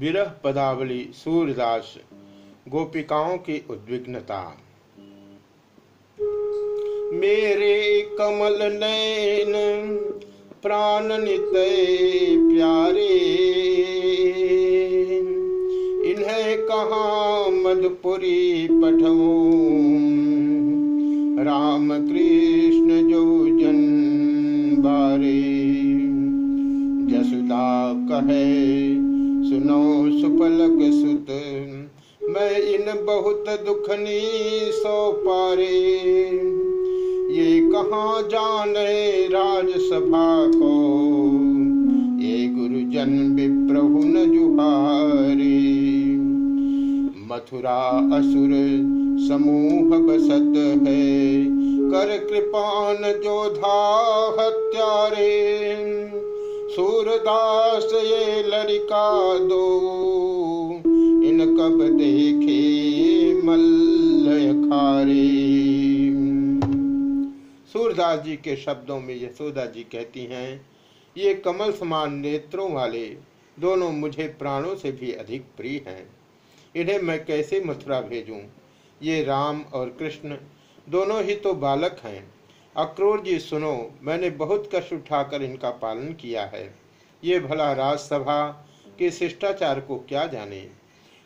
विरह पदावली सूरदास, गोपिकाओं की उद्विग्नता। मेरे कमल नैन प्राण नित प्यारे। इन्हें कहा मधुपुरी पठो राम कृष्ण जो जन बारे। जसुदा कहे सुनो सुपलक सुत। मैं इन बहुत दुखनी सो पारे। ये कहाँ जाने राजसभा को? ये गुरुजन विप्रभु न जुहारे। मथुरा असुर समूह बसत है। कर कृपान जोधा हत्यारे। सूरदास ये लड़का दो। इन कब देखे सूरदास जी के शब्दों में यशोदा जी कहती हैं, ये कमल समान नेत्रों वाले दोनों मुझे प्राणों से भी अधिक प्रिय हैं। इन्हें मैं कैसे मथुरा भेजूं? ये राम और कृष्ण दोनों ही तो बालक हैं। अक्रूर जी, सुनो, मैंने बहुत कष्ट उठाकर इनका पालन किया है। ये भला राजसभा के शिष्टाचार को क्या जाने?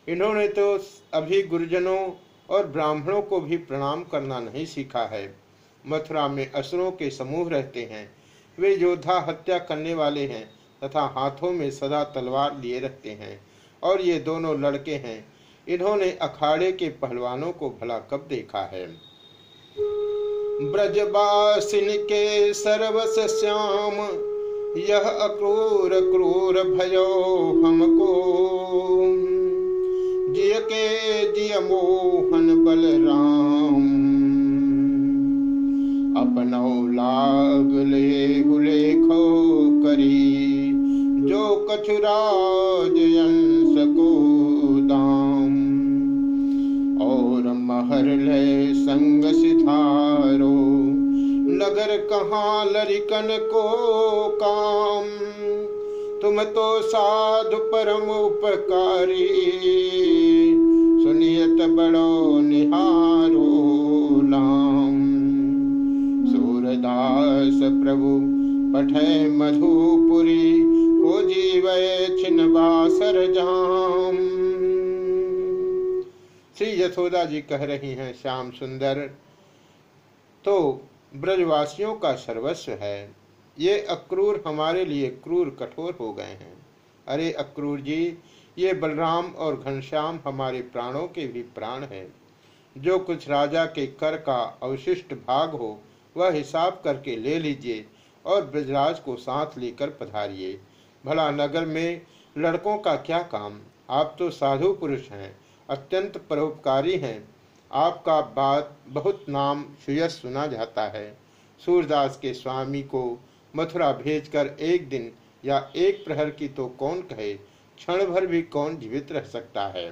इन्होंने तो अभी गुरुजनों और ब्राह्मणों को भी प्रणाम करना नहीं सीखा है। मथुरा में असुरों के समूह रहते हैं। वे योद्धा हत्या करने वाले हैं तथा हाथों में सदा तलवार लिए रखते हैं और ये दोनों लड़के हैं। इन्होंने अखाड़े के पहलवानों को भला कब देखा है? ब्रजबासिन के सर्वस श्याम यह अक्रूर क्रूर भयो हमको। जिय के जिय मोहन बलराम, अपनौ लाग ले गुलेखो करी, जो कछुराज नगर कहाँ लरिकन को काम? तुम तो साधु परम उपकारी। सुनियत बड़ो निहारो लाम सूरदास प्रभु पठे मधुपुरी, को जीव छिन बासर जाम। श्री यशोदा जी कह रही हैं, श्याम सुंदर। तो ब्रजवासियों का सर्वस्व है। ये अक्रूर हमारे लिए क्रूर कठोर हो गए हैं। अरे अक्रूर जी, ये बलराम और घनश्याम हमारे प्राणों के भी प्राण हैं। जो कुछ राजा के कर का अवशिष्ट भाग हो, वह हिसाब करके ले लीजिए और ब्रजराज को साथ लेकर पधारिए। भला नगर में लड़कों का क्या काम? आप तो साधु पुरुष हैं, अत्यंत परोपकारी हैं। आपका बात बहुत नाम सुयस सुना जाता है। सूरदास के स्वामी को मथुरा भेजकर एक दिन या एक प्रहर की तो कौन कहे? क्षण भर भी कौन जीवित रह सकता है?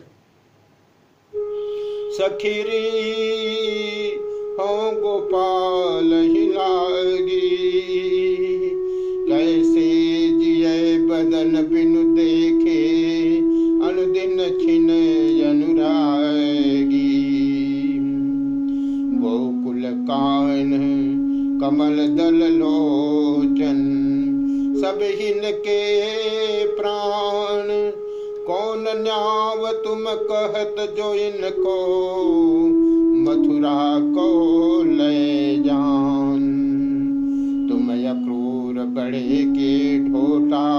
सखीरी, हो गोपाल, ही मथुरा को ले जान। तुम अक्रूर बड़े के ढोटा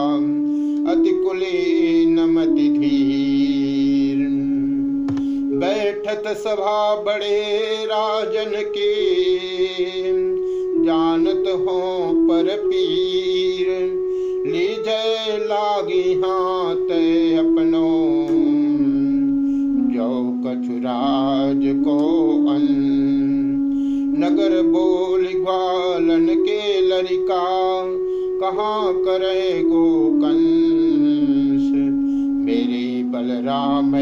अति कुलीन धीर बैठत सभा बड़े राजन के, जानत हो पर पीर। लीजय लागी हाथ लरिका कहाँ करे गो कंस मेरे बलराम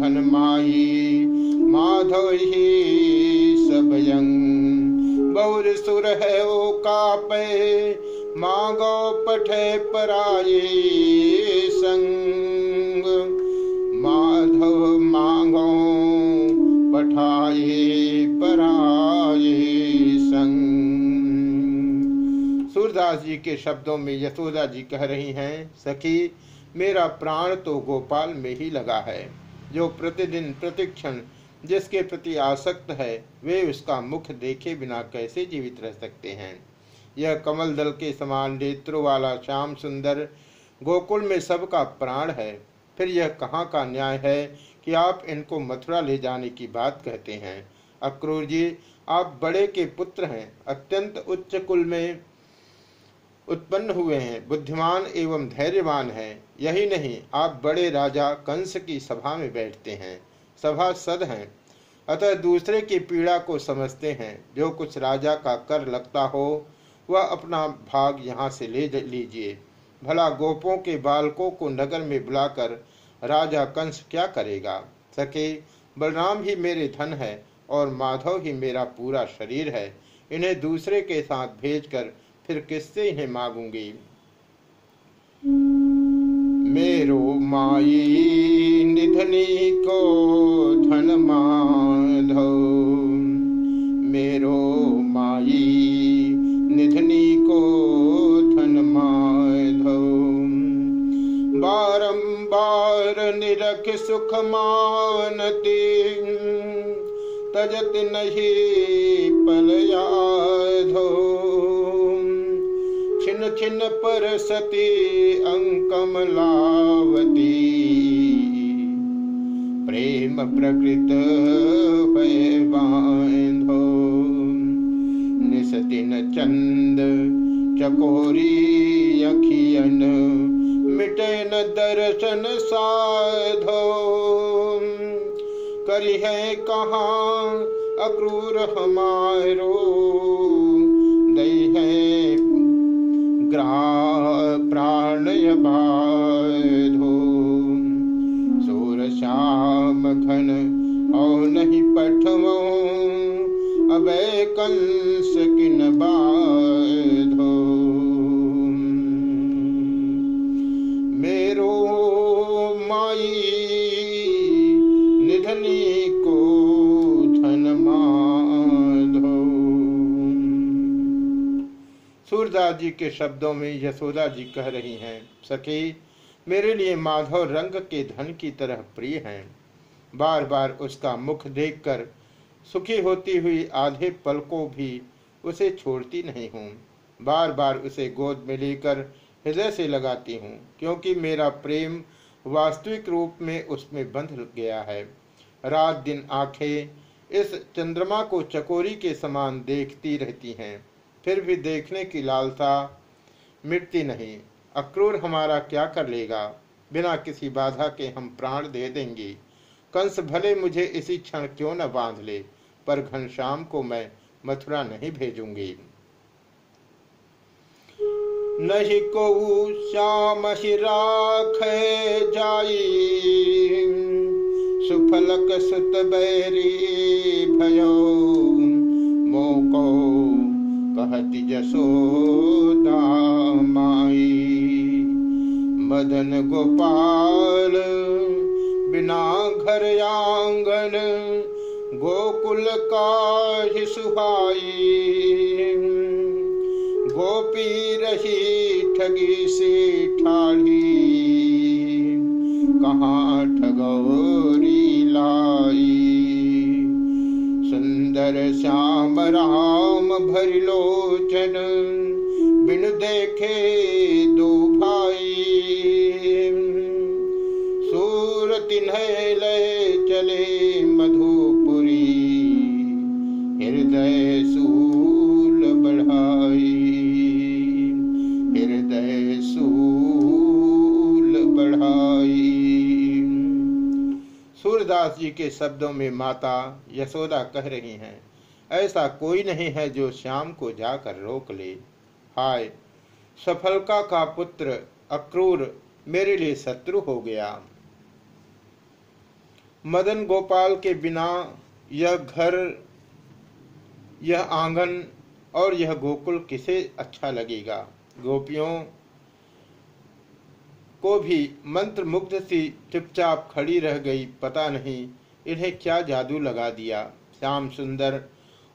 धन माई माधव ही सब यंग। बहुर सुर है ओ का कापे, मागो पठे पराये संग। माधव मांगो पठाए सूरदास जी के शब्दों में यशोदा जी कह रही हैं, सखी, मेरा प्राण तो गोपाल में ही लगा है। जो प्रतिदिन प्रतिक्षण जिसके प्रति आसक्त है, वे उसका मुख देखे बिना कैसे जीवित रह सकते हैं? यह कमल दल के समान नेत्रों वाला श्याम सुंदर गोकुल में सबका प्राण है। फिर यह कहाँ का न्याय है कि आप इनको मथुरा ले जाने की बात कहते हैं? अक्रूर जी आप बड़े के पुत्र हैं। अत्यंत उच्च कुल में उत्पन्न हुए हैं, बुद्धिमान एवं धैर्यवान हैं। यही नहीं, आप बड़े राजा कंस की सभा में बैठते हैं, सभा सद हैं। अतः दूसरे की पीड़ा को समझते हैं, जो कुछ राजा का कर लगता हो, वह अपना भाग यहाँ से ले लीजिए। भला गोपों के बालकों को नगर में बुलाकर राजा कंस क्या करेगा? सके, बलराम ही मेरे धन है और माधव ही मेरा पूरा शरीर है। इन्हें दूसरे के साथ भेजकर फिर किससे इन्हें मांगूँगी? मेरो माई निधनी को धन माधव मेरो माई निधनी को धन माधव बारंबार निरख सुख मानती तजत नहीं पल छिन पर सती अंकमलावती प्रेम प्रकृत बांधो। निसदिन चंद चकोरी अखियन मिटे न दर्शन साधो। करी है कहाँ अक्रूर हमारो। दई है प्राणय बाधो सूर श्याम घन और नहीं पठवो अबे कंस किन बाधो। जी के शब्दों में यशोदा जी कह रही हैं, सखी, मेरे लिए माधव रंग के धन की तरह प्रिय हैं। बार बार उसका मुख देखकर सुखी होती हुई आधे पल को भी उसे छोड़ती नहीं हूँ। बार बार उसे गोद में लेकर हृदय से लगाती हूँ, क्योंकि मेरा प्रेम वास्तविक रूप में उसमें बंध गया है। रात दिन आँखें इस चंद्रमा को चकोरी के समान देखती रहती हैं। फिर भी देखने की लालसा मिटती नहीं। अक्रूर हमारा क्या कर लेगा? बिना किसी बाधा के हम प्राण दे देंगे। कंस भले मुझे इसी क्षण क्यों न बाँध ले, पर घनश्याम को मैं मथुरा नहीं भेजूँगी। नहीं को श्याम राख जाई, सुफलक सुत बैरी भयो मोको कहती जसोदा माई। मदन गोपाल, बिना घर आँगन, गोकुल का ही सुहाई। गोपी रही ठगी से ठाढ़ी। कहाँ ठगौरी सुंदर श्याम राम भर लोचन बिन देखे दो भाई। सूर तिन्ह ले चले मधुपुरी सूरदास जी के शब्दों में माता यशोदा कह रही हैं, ऐसा कोई नहीं है जो श्याम को जाकर रोक ले। हाय, सफलका का पुत्र अक्रूर मेरे लिए शत्रु हो गया। मदन गोपाल के बिना यह घर, यह आँगन और यह गोकुल किसे अच्छा लगेगा? गोपियों को भी मंत्र मुग्ध सी चुपचाप खड़ी रह गई, पता नहीं इन्हें क्या जादू लगा दिया। श्याम सुंदर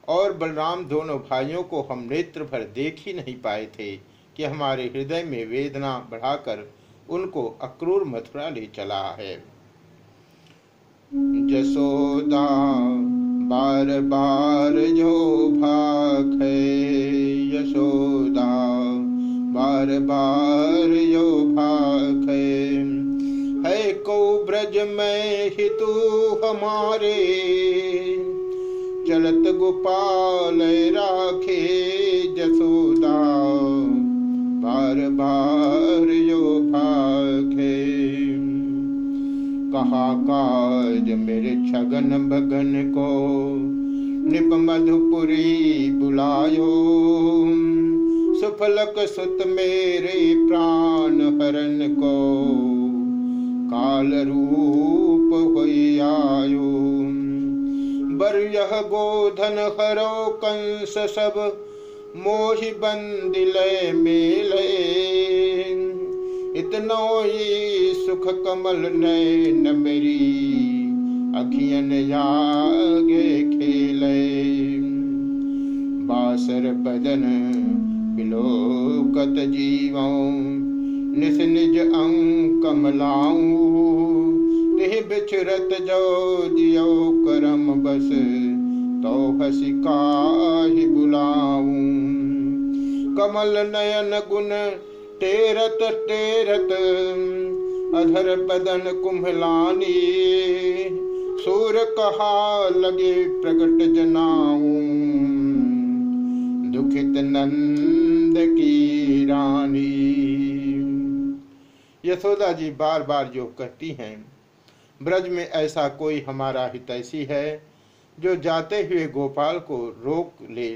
और बलराम दोनों भाइयों को हम नेत्र भर देख ही नहीं पाए थे कि हमारे हृदय में वेदना बढ़ाकर उनको अक्रूर मथुरा ले चला है। जसोदा बार बार जो भाग यशोदा बार बार जो भाग है को ब्रज में हितु हमारे। चलत गोपाल राखे जसोदा। बार बार यो भागे कहा काज मेरे छगन भगन को? निप मधुपुरी बुलायो। सुफलक सुत मेरे प्राण हरण को। काल रूप आयो। बर यह गोधन हरो कंस सब, मोहि बंदिले मेले। इतनो ही सुख कमल नैन मेरी, अखियन जागे खेले। बासर बदन बिलोकत जीवों, निस निज अंग कमलाऊं देह बिछरत जो जियो करम बस तो हसिका ही बुलाऊं। कमल नयन गुण टेरत टेरत अधर बदन कुम्हलानी सूर कहा लगे प्रकट जनाऊ। दुखित नंद की रानी। यशोदा जी बार बार जो कहती हैं, ब्रज में ऐसा कोई हमारा हितैषी है जो जाते हुए गोपाल को रोक ले।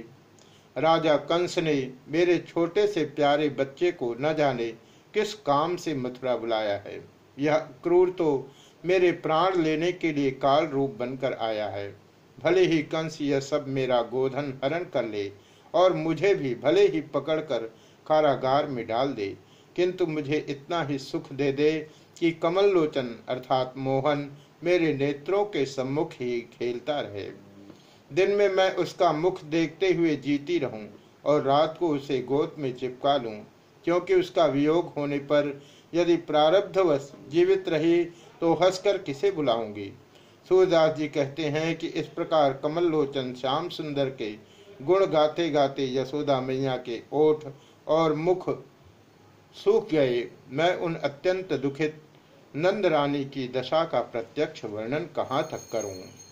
राजा कंस ने मेरे छोटे से प्यारे बच्चे को न जाने किस काम से मथुरा बुलाया है। यह क्रूर तो मेरे प्राण लेने के लिए काल रूप बनकर आया है। भले ही कंस यह सब मेरा गोधन हरण कर ले और मुझे भी भले ही पकड़कर कारागार में डाल दे, किंतु मुझे इतना ही सुख दे दे कि कमल लोचन अर्थात मोहन मेरे नेत्रों के सम्मुख ही खेलता रहे। दिन में मैं उसका मुख देखते हुए जीती रहूँ और रात को उसे गोद में चिपका लूँ, क्योंकि उसका वियोग होने पर यदि प्रारब्धवश जीवित रही तो हंसकर किसे बुलाऊँगी? सूरदास जी कहते हैं कि इस प्रकार कमल लोचन श्याम सुंदर के गुण गाते गाते यशोदा मैया के ओठ और मुख सूख गए। मैं उन अत्यंत दुखित नंद रानी की दशा का प्रत्यक्ष वर्णन कहाँ तक करूँ?